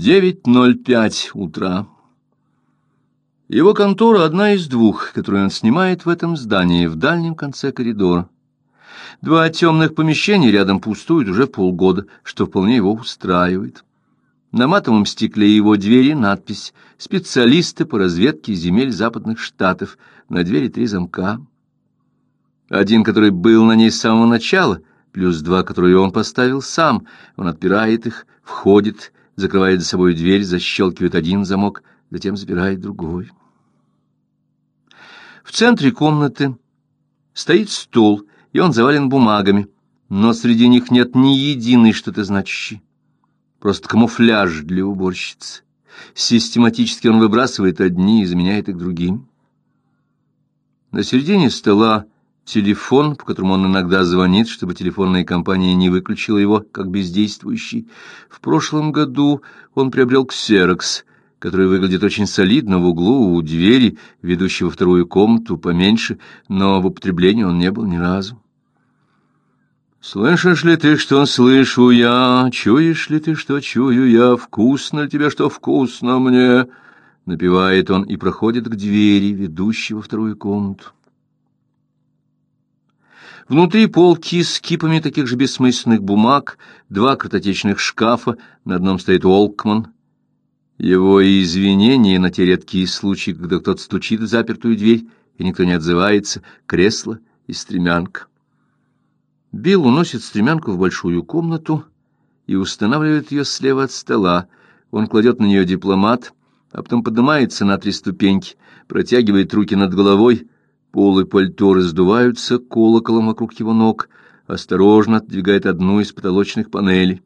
9.05 утра. Его контора одна из двух, которую он снимает в этом здании, в дальнем конце коридора. Два темных помещения рядом пустуют уже полгода, что вполне его устраивает. На матовом стекле его двери надпись «Специалисты по разведке земель западных штатов». На двери три замка. Один, который был на ней с самого начала, плюс два, которые он поставил сам. Он отпирает их, входит, закрывает за собой дверь, защелкивает один замок, затем запирает другой. В центре комнаты стоит стол, и он завален бумагами, но среди них нет ни единой что-то значащей. Просто камуфляж для уборщицы. Систематически он выбрасывает одни и заменяет их другими. На середине стола телефон, по которому он иногда звонит, чтобы телефонная компания не выключила его как бездействующий. В прошлом году он приобрел ксерокс, который выглядит очень солидно в углу у двери, ведущей во вторую комнату, поменьше, но в употреблении он не был ни разу. «Слышишь ли ты, что слышу я? Чуешь ли ты, что чую я? Вкусно ли тебе, что вкусно мне?» Напевает он и проходит к двери, ведущей во вторую комнату. Внутри полки с кипами таких же бессмысленных бумаг, два картотечных шкафа, на одном стоит Олкман. Его извинения на те редкие случаи, когда кто-то стучит в запертую дверь, и никто не отзывается, кресло и стремянка. Билл уносит стремянку в большую комнату и устанавливает ее слева от стола. Он кладет на нее дипломат, а потом поднимается на три ступеньки, протягивает руки над головой, полы пальто раздуваются колоколом вокруг его ног, осторожно отдвигает одну из потолочных панелей.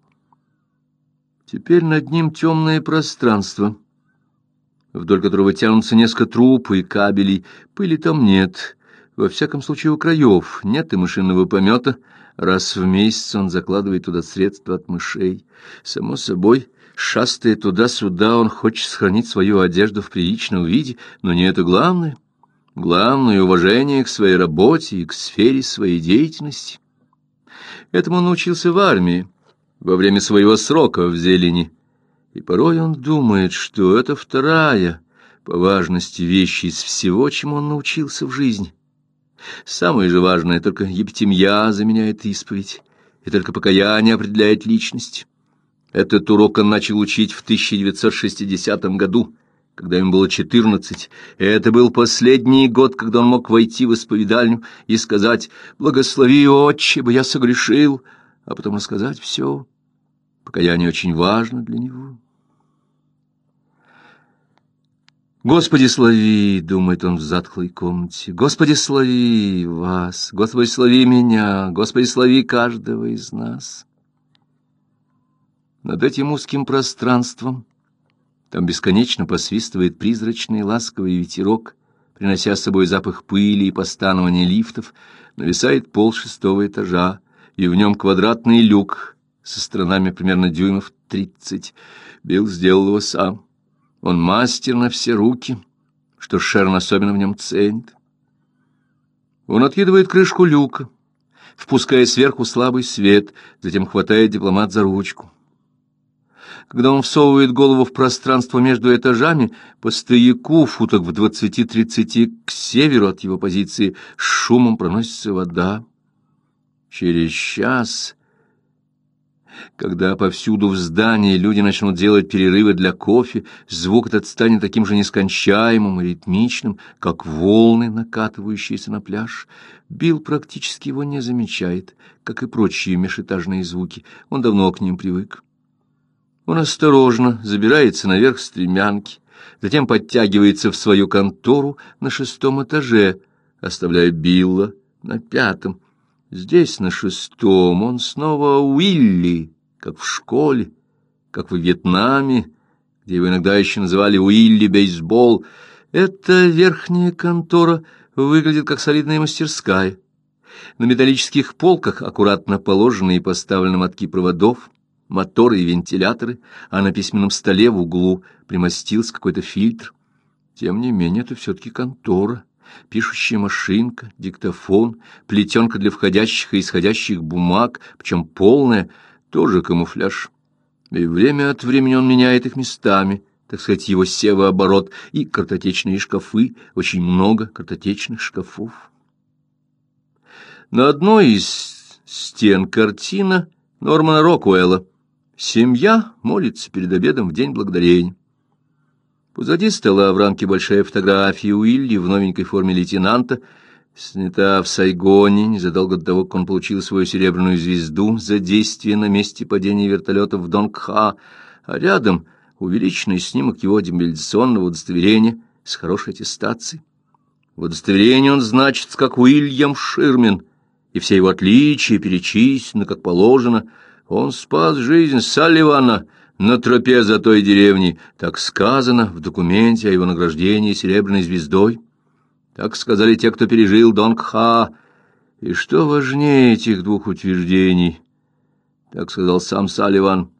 Теперь над ним темное пространство, вдоль которого тянутся несколько труб и кабелей. Пыли там нет, во всяком случае у краев, нет и мышиного помета — Раз в месяц он закладывает туда средства от мышей. Само собой, шастая туда-сюда, он хочет сохранить свою одежду в приличном виде, но не это главное. Главное — уважение к своей работе и к сфере своей деятельности. Этому он научился в армии, во время своего срока в зелени. И порой он думает, что это вторая по важности вещь из всего, чему он научился в жизни. Самое же важное, только ептемья заменяет исповедь, и только покаяние определяет личность. Этот урок он начал учить в 1960 году, когда ему было 14. Это был последний год, когда он мог войти в исповедальню и сказать «Благослови, отче, бы я согрешил», а потом рассказать все. Покаяние очень важно для него. Господи, слави, думает он в затхлой комнате. Господи, слави вас. Господи, слави меня. Господи, слави каждого из нас. Над этим узким пространством там бесконечно посвистывает призрачный ласковый ветерок, принося с собой запах пыли и постанования лифтов, нависает пол шестого этажа, и в нем квадратный люк со сторонами примерно дюймов тридцать. Билл сделал его сам. Он мастер на все руки, что Шерн особенно в нем ценит. Он откидывает крышку люка, впуская сверху слабый свет, затем хватает дипломат за ручку. Когда он всовывает голову в пространство между этажами, по стояку, футок в двадцати-тридцати к северу от его позиции, с шумом проносится вода. Через час когда повсюду в здании люди начнут делать перерывы для кофе, звук этот станет таким же нескончаемым и ритмичным, как волны, накатывающиеся на пляж. Билл практически его не замечает, как и прочие межэтажные звуки. Он давно к ним привык. Он осторожно забирается наверх стремянки, затем подтягивается в свою контору на шестом этаже, оставляя Билла на пятом. Здесь, на шестом, он снова Уилли, как в школе, как в Вьетнаме, где его иногда еще называли Уилли Бейсбол. Эта верхняя контора выглядит как солидная мастерская. На металлических полках аккуратно положены и поставлены мотки проводов, моторы и вентиляторы, а на письменном столе в углу примостился какой-то фильтр. Тем не менее, это все-таки контора пишущая машинка, диктофон, плетенка для входящих и исходящих бумаг, причем полная, тоже камуфляж. И время от времени он меняет их местами, так сказать, его севооборот, и картотечные шкафы, очень много картотечных шкафов. На одной из стен картина Нормана Рокуэлла. Семья молится перед обедом в День Благодарения. Позади стола в рамке большая фотография Уилли в новенькой форме лейтенанта, снята в Сайгоне незадолго до того, как он получил свою серебряную звезду за действие на месте падения вертолета в Донгха, а рядом увеличенный снимок его демобилизационного удостоверения с хорошей аттестацией. В удостоверении он значится как Уильям Ширмен, и все его отличия перечислены, как положено. Он спас жизнь Салливана — на тропе за той деревней, так сказано в документе о его награждении серебряной звездой. Так сказали те, кто пережил Донгха. И что важнее этих двух утверждений? Так сказал сам Салливан.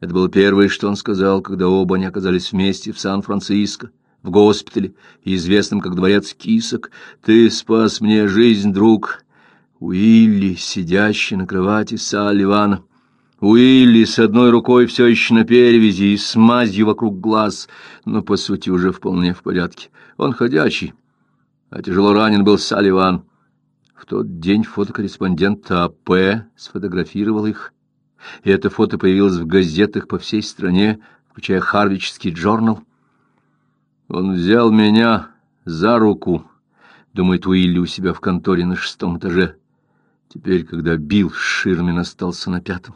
Это было первое, что он сказал, когда оба они оказались вместе в Сан-Франциско, в госпитале, известном как дворец кисок. «Ты спас мне жизнь, друг!» Уилли, сидящий на кровати Салливана. Уилли с одной рукой все еще на перевязи и с мазью вокруг глаз, но, по сути, уже вполне в порядке. Он ходячий, а тяжело ранен был Салливан. В тот день фотокорреспондент АП сфотографировал их, и это фото появилось в газетах по всей стране, включая Харвичский журнал. Он взял меня за руку, думает Уилли у себя в конторе на шестом этаже. Теперь, когда Билл Ширмин остался на пятом.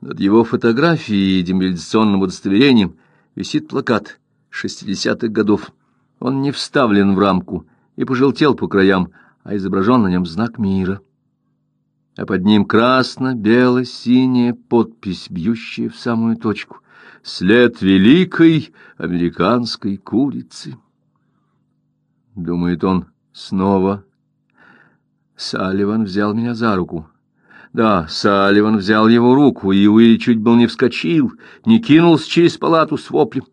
Над его фотографией и демобилизационным удостоверением висит плакат шестидесятых годов. Он не вставлен в рамку и пожелтел по краям, а изображен на нем знак мира. А под ним красно-бело-синяя подпись, бьющая в самую точку. След великой американской курицы. Думает он снова. Салливан взял меня за руку. Да, Салливан взял его руку, и Уилли чуть был не вскочил, не кинулся через палату с воплем.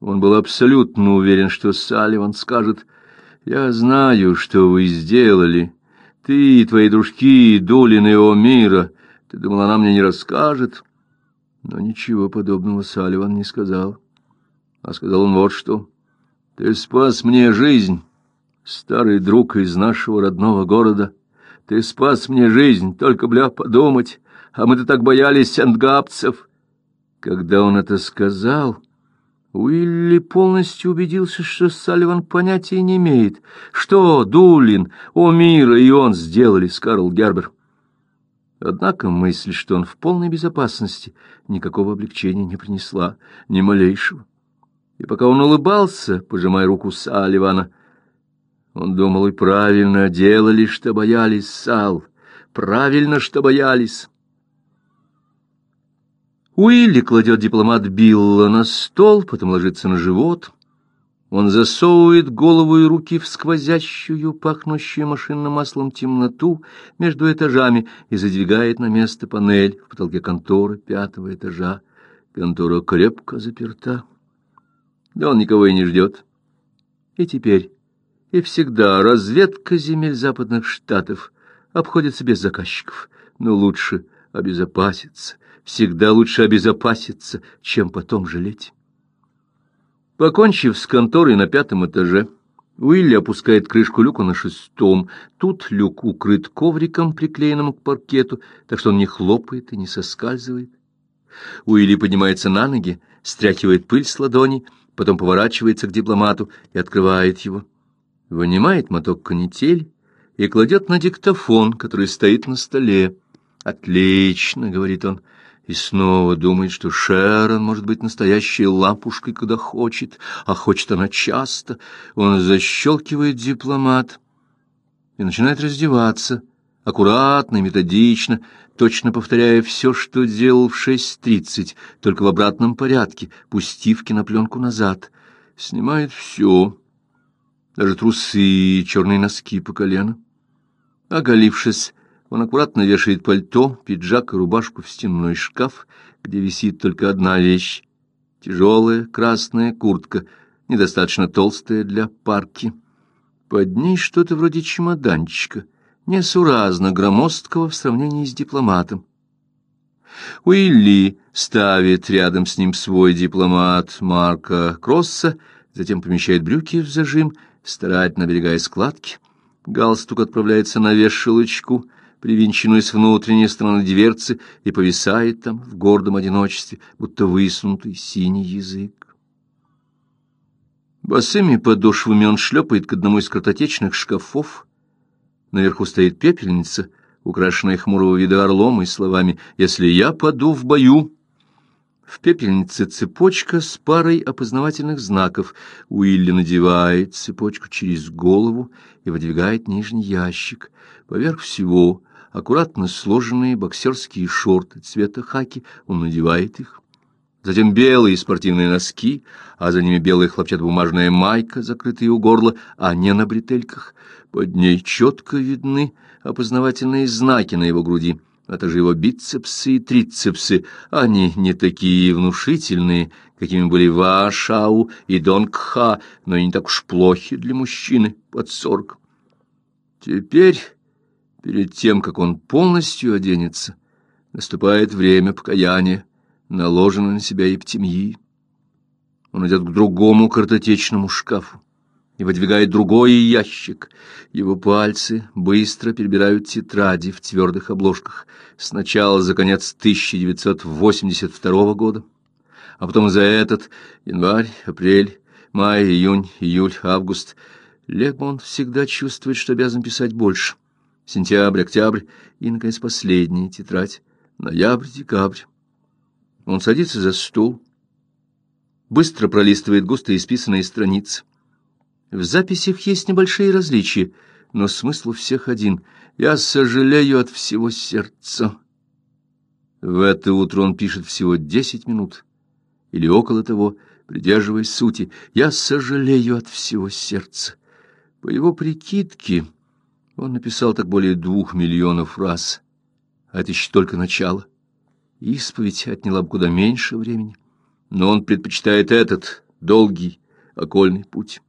Он был абсолютно уверен, что Салливан скажет, «Я знаю, что вы сделали. Ты и твои дружки, Долин и Омира. Ты думал, она мне не расскажет?» Но ничего подобного Салливан не сказал. А сказал он вот что. «Ты спас мне жизнь, старый друг из нашего родного города». Ты спас мне жизнь, только, бля, подумать, а мы-то так боялись сентгапцев. Когда он это сказал, Уилли полностью убедился, что Салливан понятия не имеет, что Дулин, Омира и он сделали с Карл Гербер. Однако мысль, что он в полной безопасности, никакого облегчения не принесла, ни малейшего. И пока он улыбался, пожимая руку Салливана, он думал, и правильно делали, что боялись, Сал. Правильно, что боялись. Уилли кладет дипломат Билла на стол, потом ложится на живот. Он засовывает голову и руки в сквозящую, пахнущую машинным маслом темноту между этажами и задвигает на место панель в потолке конторы пятого этажа. Контора крепко заперта. Да он никого и не ждет. И теперь и всегда разведка земель западных штатов обходится без заказчиков, но лучше обезопаситься, всегда лучше обезопаситься, чем потом жалеть. Покончив с конторой на пятом этаже, Уилли опускает крышку люка на шестом. Тут люк укрыт ковриком, приклеенным к паркету, так что он не хлопает и не соскальзывает. Уилли поднимается на ноги, стряхивает пыль с ладони, потом поворачивается к дипломату и открывает его вынимает моток канитель и кладет на диктофон, который стоит на столе. «Отлично», — говорит он, и снова думает, что Шерон может быть настоящей лампушкой, когда хочет, а хочет она часто. Он защелкивает дипломат и начинает раздеваться, аккуратно и методично, точно повторяя все, что делал в 6.30, только в обратном порядке, пустив кинопленку назад. Снимает все даже трусы и черные носки по колено. Оголившись, он аккуратно вешает пальто, пиджак и рубашку в стенной шкаф, где висит только одна вещь — тяжелая красная куртка, недостаточно толстая для парки. Под ней что-то вроде чемоданчика, несуразно громоздкого в сравнении с дипломатом. Уилли ставит рядом с ним свой дипломат Марка Кросса, затем помещает брюки в зажим, старательно оберегая складки. Галстук отправляется на вешалочку, привинченную с внутренней стороны дверцы, и повисает там в гордом одиночестве, будто высунутый синий язык. Босыми подошвами он шлепает к одному из картотечных шкафов. Наверху стоит пепельница, украшенная хмурого вида орлом и словами «Если я паду в бою...» В пепельнице цепочка с парой опознавательных знаков. Уилли надевает цепочку через голову и выдвигает нижний ящик. Поверх всего аккуратно сложенные боксерские шорты цвета хаки, он надевает их. Затем белые спортивные носки, а за ними белая хлопчатобумажная майка, закрытая у горла, а не на бретельках. Под ней четко видны опознавательные знаки на его груди, а также его бицепсы и трицепсы. Они не такие внушительные, какими были Вашау и Донгха, но и не так уж плохи для мужчины под сорок. Теперь, перед тем, как он полностью оденется, наступает время покаяния, наложенное на себя ептемьи. Он идет к другому картотечному шкафу и выдвигает другой ящик. Его пальцы быстро перебирают тетради в твердых обложках. Сначала за конец 1982 года, а потом за этот январь, апрель, май, июнь, июль, август. Легмон всегда чувствует, что обязан писать больше. Сентябрь, октябрь и, наконец, последняя тетрадь. Ноябрь, декабрь. Он садится за стол, быстро пролистывает густо исписанные страницы. В записях есть небольшие различия, но смысл у всех один. Я сожалею от всего сердца. В это утро он пишет всего десять минут, или около того, придерживаясь сути. Я сожалею от всего сердца. По его прикидке, он написал так более двух миллионов раз. А это еще только начало. Исповедь отняла бы куда меньше времени. Но он предпочитает этот долгий окольный путь.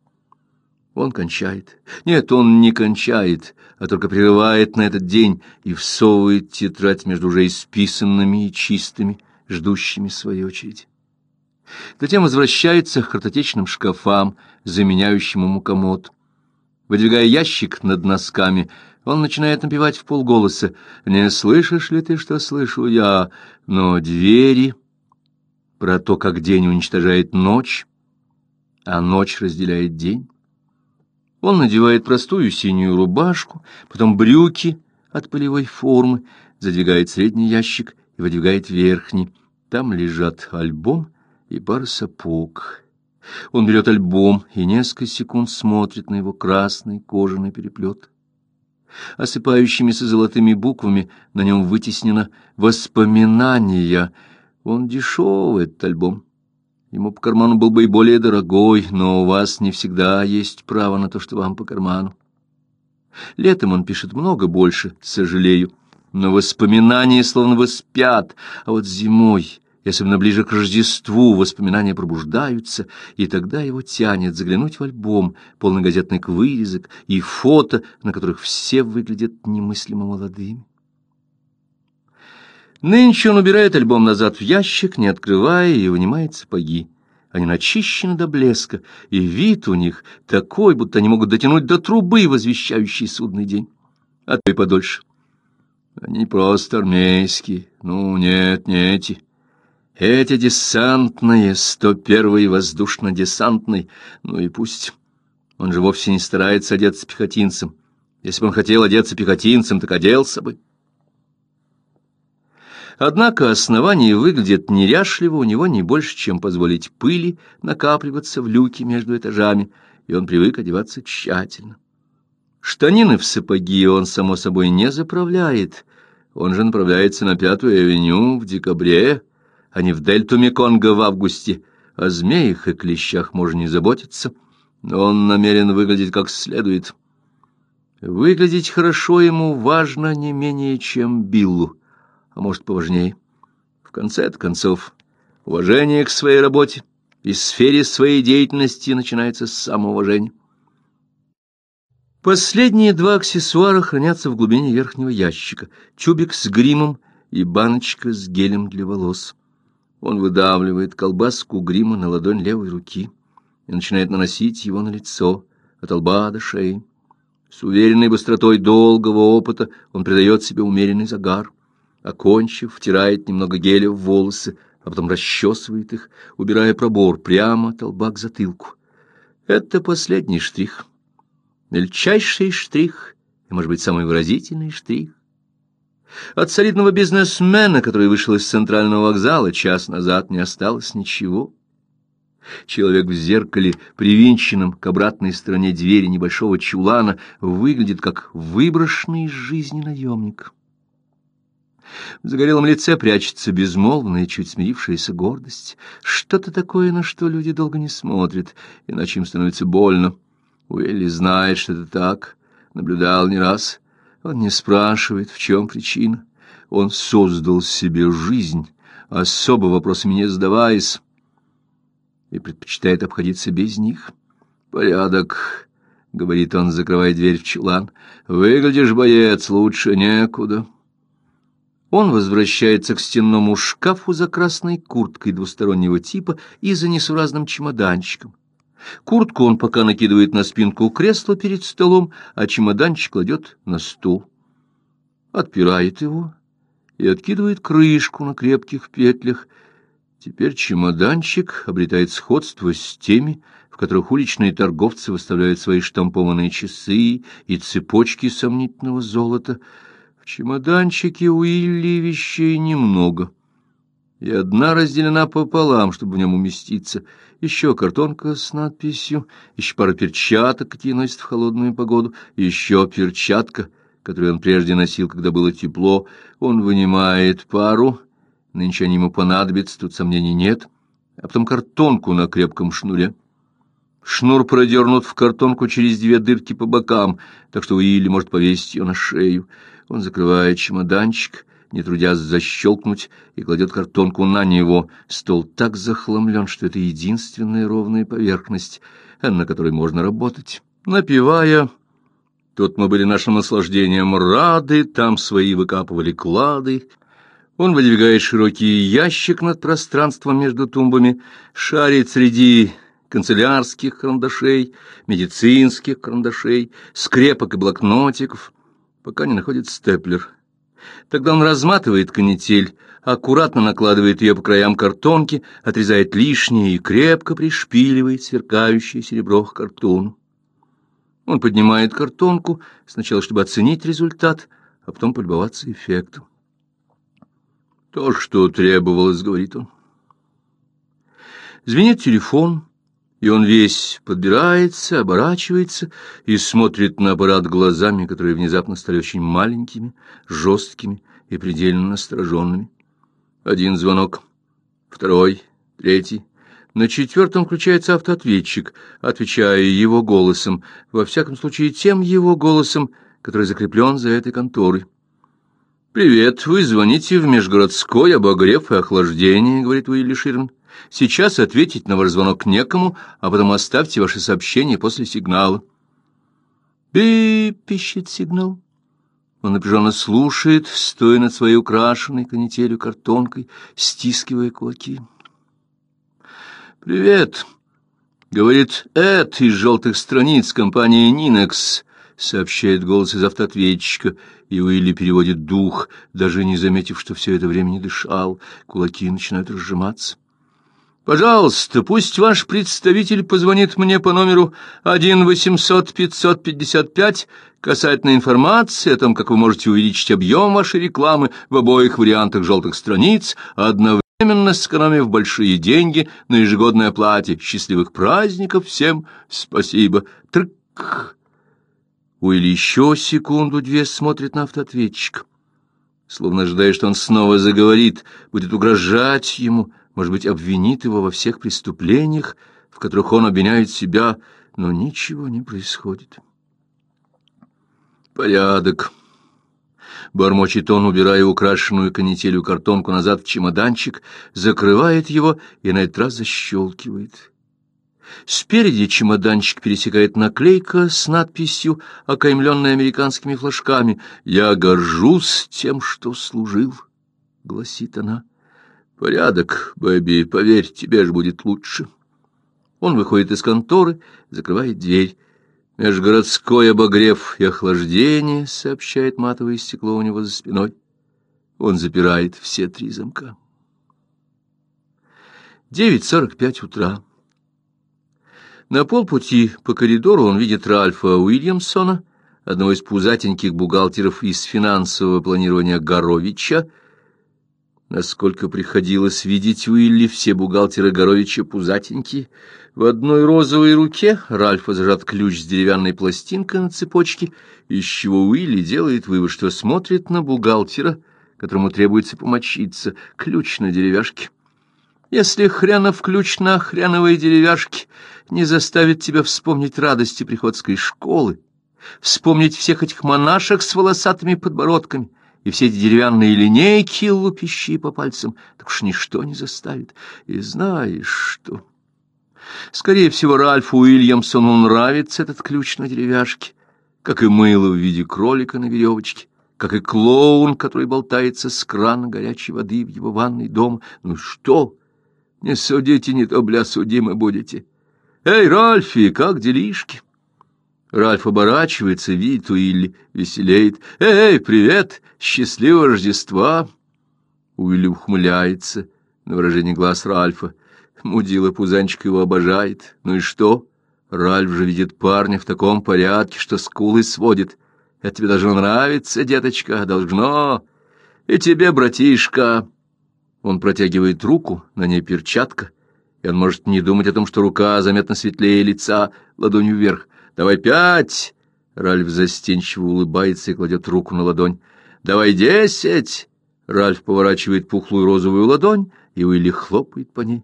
Он кончает. Нет, он не кончает, а только прерывает на этот день и всовывает тетрадь между уже исписанными и чистыми, ждущими своей очереди. Затем возвращается к картотечным шкафам, заменяющим ему комод. Выдвигая ящик над носками, он начинает напевать в полголоса «Не слышишь ли ты, что слышу я?» Но двери про то, как день уничтожает ночь, а ночь разделяет день. Он надевает простую синюю рубашку, потом брюки от полевой формы, задвигает средний ящик и выдвигает верхний. Там лежат альбом и пара сапог. Он берет альбом и несколько секунд смотрит на его красный кожаный переплет. Осыпающимися золотыми буквами на нем вытеснено «Воспоминания». Он дешевый, этот альбом. Ему по карману был бы и более дорогой, но у вас не всегда есть право на то, что вам по карману. Летом он пишет много больше, сожалею, но воспоминания словно бы спят, а вот зимой, особенно ближе к Рождеству, воспоминания пробуждаются, и тогда его тянет заглянуть в альбом, полный газетных вырезок и фото, на которых все выглядят немыслимо молодыми. Нынче он убирает альбом назад в ящик, не открывая, и вынимает сапоги. Они начищены до блеска, и вид у них такой, будто они могут дотянуть до трубы, возвещающей судный день. А и подольше. Они просто армейские. Ну, нет, не эти. Эти десантные, 101-й воздушно-десантный. Ну и пусть. Он же вовсе не старается одеться пехотинцем. Если бы он хотел одеться пехотинцем, так оделся бы. Однако основание выглядит неряшливо у него не больше, чем позволить пыли накапливаться в люке между этажами, и он привык одеваться тщательно. Штанины в сапоги он, само собой, не заправляет. Он же направляется на Пятую авеню в декабре, а не в дельту Меконга в августе. О змеях и клещах можно не заботиться, но он намерен выглядеть как следует. Выглядеть хорошо ему важно не менее, чем Биллу а может, поважнее. В конце концов, уважение к своей работе и сфере своей деятельности начинается с самоуважения. Последние два аксессуара хранятся в глубине верхнего ящика. Чубик с гримом и баночка с гелем для волос. Он выдавливает колбаску грима на ладонь левой руки и начинает наносить его на лицо, от лба до шеи. С уверенной быстротой долгого опыта он придает себе умеренный загар. Окончив, втирает немного геля в волосы, а потом расчесывает их, убирая пробор прямо от лба к затылку. Это последний штрих. Мельчайший штрих, и, может быть, самый выразительный штрих. От солидного бизнесмена, который вышел из центрального вокзала час назад, не осталось ничего. Человек в зеркале, привинченном к обратной стороне двери небольшого чулана, выглядит как выброшенный из жизни наемник. В загорелом лице прячется безмолвная, чуть смирившаяся гордость. Что-то такое, на что люди долго не смотрят, иначе им становится больно. Уэлли знает, что это так, наблюдал не раз. Он не спрашивает, в чем причина. Он создал себе жизнь, особо вопросами не задаваясь, и предпочитает обходиться без них. «Порядок», — говорит он, закрывая дверь в чулан. «Выглядишь, боец, лучше некуда». Он возвращается к стенному шкафу за красной курткой двустороннего типа и за несуразным чемоданчиком. Куртку он пока накидывает на спинку кресла перед столом, а чемоданчик кладет на стол. Отпирает его и откидывает крышку на крепких петлях. Теперь чемоданчик обретает сходство с теми, в которых уличные торговцы выставляют свои штампованные часы и цепочки сомнительного золота. В чемоданчике у Илли вещей немного — и одна разделена пополам, чтобы в нем уместиться. Еще картонка с надписью, еще пара перчаток, какие носят в холодную погоду, еще перчатка, которую он прежде носил, когда было тепло. Он вынимает пару, нынче они ему понадобятся, тут сомнений нет, а потом картонку на крепком шнуре. Шнур продернут в картонку через две дырки по бокам, так что Уилли может повесить ее на шею. Он закрывает чемоданчик — не трудясь защелкнуть, и кладет картонку на него. Стол так захламлен, что это единственная ровная поверхность, на которой можно работать. Напивая, тут мы были нашим наслаждением рады, там свои выкапывали клады. Он выдвигает широкий ящик над пространством между тумбами, шарит среди канцелярских карандашей, медицинских карандашей, скрепок и блокнотиков, пока не находит степлер — Тогда он разматывает канитель, аккуратно накладывает ее по краям картонки, отрезает лишнее и крепко пришпиливает сверкающее серебро к картону. Он поднимает картонку, сначала чтобы оценить результат, а потом полюбоваться эффектом. «То, что требовалось», — говорит он. Звенит телефон, и он весь подбирается, оборачивается и смотрит на аппарат глазами, которые внезапно стали очень маленькими, жесткими и предельно настороженными. Один звонок, второй, третий. На четвертом включается автоответчик, отвечая его голосом, во всяком случае тем его голосом, который закреплен за этой конторой. «Привет, вы звоните в межгородской обогрев и охлаждение», — говорит Уилли Ширн. Сейчас ответить на ваш звонок некому, а потом оставьте ваши сообщения после сигнала. Би пищит сигнал. Он напряженно слушает, стоя над своей украшенной канителью картонкой, стискивая кулаки. «Привет!» — говорит Эд из желтых страниц компании «Нинекс», — сообщает голос из автоответчика, и Уилли переводит дух, даже не заметив, что все это время не дышал. Кулаки начинают разжиматься. Пожалуйста, пусть ваш представитель позвонит мне по номеру 1-800-555 касательно информации о том, как вы можете увеличить объем вашей рекламы в обоих вариантах желтых страниц, одновременно сэкономив большие деньги на ежегодное оплате. Счастливых праздников всем спасибо. Трк. Уилли еще секунду-две смотрит на автоответчик, словно ожидая, что он снова заговорит, будет угрожать ему, может быть, обвинит его во всех преступлениях, в которых он обвиняет себя, но ничего не происходит. Порядок. Бормочет он, убирая украшенную канителью картонку назад в чемоданчик, закрывает его и на этот раз защелкивает. Спереди чемоданчик пересекает наклейка с надписью, окаймленная американскими флажками «Я горжусь тем, что служил». гласит она. «Порядок, Бэби, поверь, тебе же будет лучше». Он выходит из конторы, закрывает дверь. Межгородской обогрев и охлаждение, сообщает матовое стекло у него за спиной. Он запирает все три замка. 9.45 утра. На полпути по коридору он видит Ральфа Уильямсона, одного из пузатеньких бухгалтеров из финансового планирования Горовича. Насколько приходилось видеть Уилли, все бухгалтеры Горовича пузатенькие. В одной розовой руке Ральфа зажат ключ с деревянной пластинкой на цепочке, из чего Уилли делает вывод, что смотрит на бухгалтера, которому требуется помочиться, ключ на деревяшке. Если хренов ключ на хреновой деревяшке не заставит тебя вспомнить радости приходской школы, вспомнить всех этих монашек с волосатыми подбородками и все эти деревянные линейки, лупящие по пальцам, так уж ничто не заставит. И знаешь что? Скорее всего, Ральфу Уильямсону нравится этот ключ на деревяшке, как и мыло в виде кролика на веревочке, как и клоун, который болтается с крана горячей воды в его ванной дома. Ну что? Не судите, не то, бля, судимы будете. Эй, Ральфи, как делишки? Ральф оборачивается, видит Уилли, веселеет. «Эй, привет! Счастливого Рождества!» Уилли ухмыляется на выражение глаз Ральфа. Мудила Пузанчик его обожает. Ну и что? Ральф же видит парня в таком порядке, что скулы сводит. Это тебе должно нравиться, деточка, должно. И тебе, братишка. Он протягивает руку, на ней перчатка, и он может не думать о том, что рука заметно светлее лица, ладонью вверх. «Давай пять!» Ральф застенчиво улыбается и кладет руку на ладонь. «Давай десять!» Ральф поворачивает пухлую розовую ладонь, и Уилли хлопает по ней.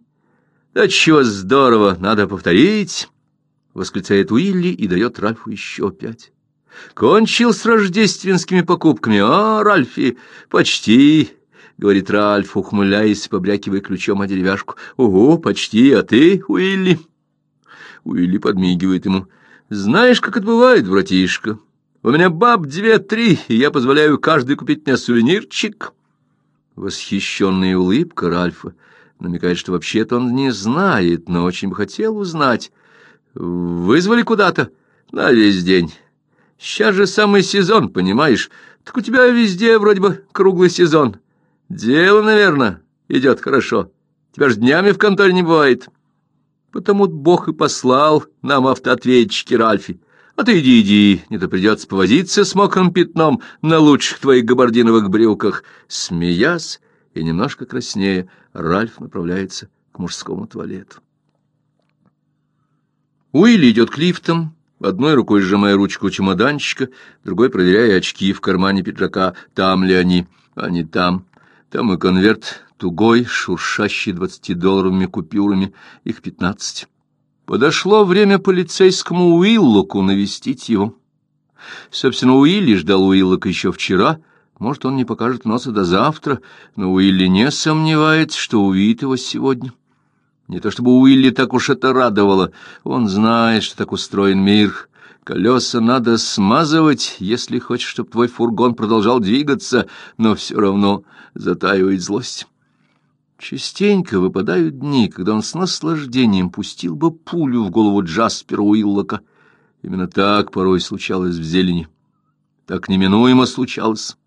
«Да чего здорово! Надо повторить!» — восклицает Уилли и дает Ральфу еще пять. «Кончил с рождественскими покупками, а, Ральфи? Почти!» — говорит Ральф, ухмыляясь, побрякивая ключом о деревяшку. «Ого, почти, а ты, Уилли?» Уилли подмигивает ему. «Знаешь, как это бывает, братишка? У меня баб две-три, и я позволяю каждый купить мне сувенирчик». Восхищенная улыбка Ральфа намекает, что вообще-то он не знает, но очень бы хотел узнать. «Вызвали куда-то?» «На весь день. Сейчас же самый сезон, понимаешь? Так у тебя везде вроде бы круглый сезон». Дело, наверное, идет хорошо. Тебя ж днями в конторе не бывает. Потому Бог и послал нам автоответчики, Ральфи. А ты иди, иди, не то придется повозиться с мокрым пятном на лучших твоих габардиновых брюках. Смеясь и немножко краснее, Ральф направляется к мужскому туалету. Уилли идет к лифтам, одной рукой сжимая ручку чемоданчика, другой проверяя очки в кармане пиджака, там ли они, они там. Там и конверт тугой, шуршащий двадцатидолларовыми купюрами, их пятнадцать. Подошло время полицейскому Уиллоку навестить его. Собственно, Уилли ждал Уиллока еще вчера, может, он не покажет носа до завтра, но Уилли не сомневается, что увидит его сегодня. Не то чтобы Уилли так уж это радовало, он знает, что так устроен мир, Колеса надо смазывать, если хочешь, чтобы твой фургон продолжал двигаться, но все равно затаивает злость. Частенько выпадают дни, когда он с наслаждением пустил бы пулю в голову Джаспера Уиллока. Именно так порой случалось в зелени. Так неминуемо случалось.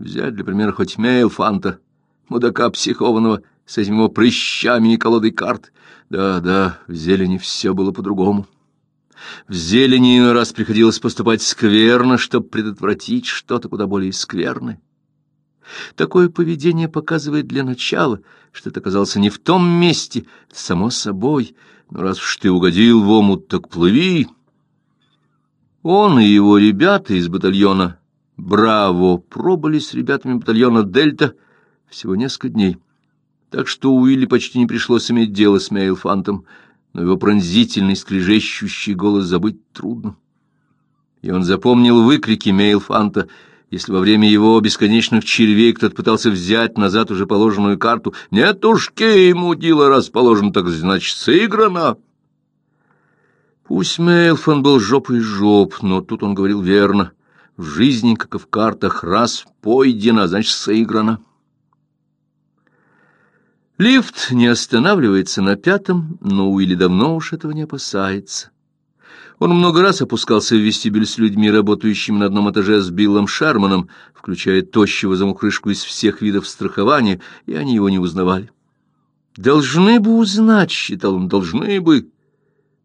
Взять, для примера, хоть Мейлфанта, мудака психованного, с этими его прыщами и колодой карт. Да, да, в зелени все было по-другому. В зелени иной раз приходилось поступать скверно, чтобы предотвратить что-то куда более скверное. Такое поведение показывает для начала, что ты оказался не в том месте, само собой, но раз уж ты угодил в омут, так плыви. Он и его ребята из батальона «Браво» пробыли с ребятами батальона «Дельта» всего несколько дней, так что Уилли почти не пришлось иметь дело с Мейлфантом, но его пронзительный, скрежещущий голос забыть трудно. И он запомнил выкрики Мейлфанта, если во время его бесконечных червей кто-то пытался взять назад уже положенную карту. «Нет ушки, мудила, раз положено, так значит, сыграно!» Пусть Мейлфан был жопой жоп, но тут он говорил верно. В жизни, как и в картах, раз пойдено, значит, сыграно. Лифт не останавливается на пятом, но Уилли давно уж этого не опасается. Он много раз опускался в вестибюль с людьми, работающими на одном этаже с Биллом Шарманом, включая тощего замокрышку из всех видов страхования, и они его не узнавали. «Должны бы узнать», — считал он, — «должны бы»,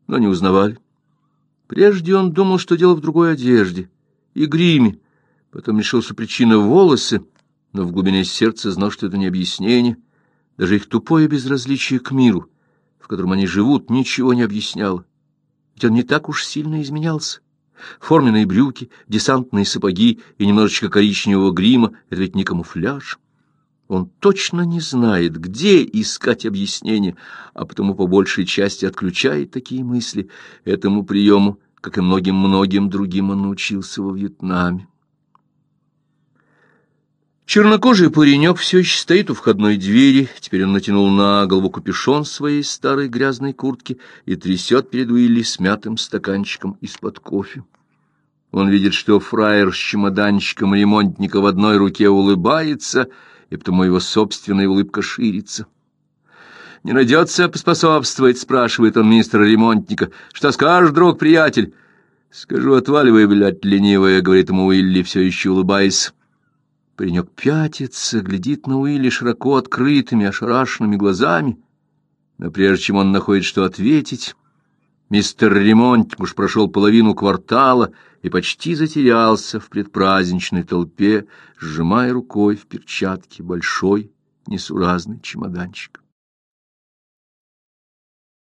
но не узнавали. Прежде он думал, что дело в другой одежде и гриме, потом решил, что причина — волосы, но в глубине сердца знал, что это не объяснение. Даже их тупое безразличие к миру, в котором они живут, ничего не объясняло. Ведь он не так уж сильно изменялся. Форменные брюки, десантные сапоги и немножечко коричневого грима — это ведь не камуфляж. Он точно не знает, где искать объяснение, а потому по большей части отключает такие мысли. Этому приему, как и многим-многим другим, он научился во Вьетнаме. Чернокожий паренек все еще стоит у входной двери, теперь он натянул на голову капюшон своей старой грязной куртки и трясет перед Уилли смятым стаканчиком из-под кофе. Он видит, что фраер с чемоданчиком ремонтника в одной руке улыбается, и потому его собственная улыбка ширится. «Не найдется поспособствовать?» — спрашивает он мистера ремонтника. «Что скажешь, друг, приятель?» «Скажу, отваливай, блядь, ленивая», — говорит ему Уилли, все еще улыбаясь. Паренек пятится, глядит на Уилли широко открытыми, ошарашенными глазами. Но прежде чем он находит, что ответить, мистер Ремонтник уж прошел половину квартала и почти затерялся в предпраздничной толпе, сжимая рукой в перчатке большой несуразный чемоданчик.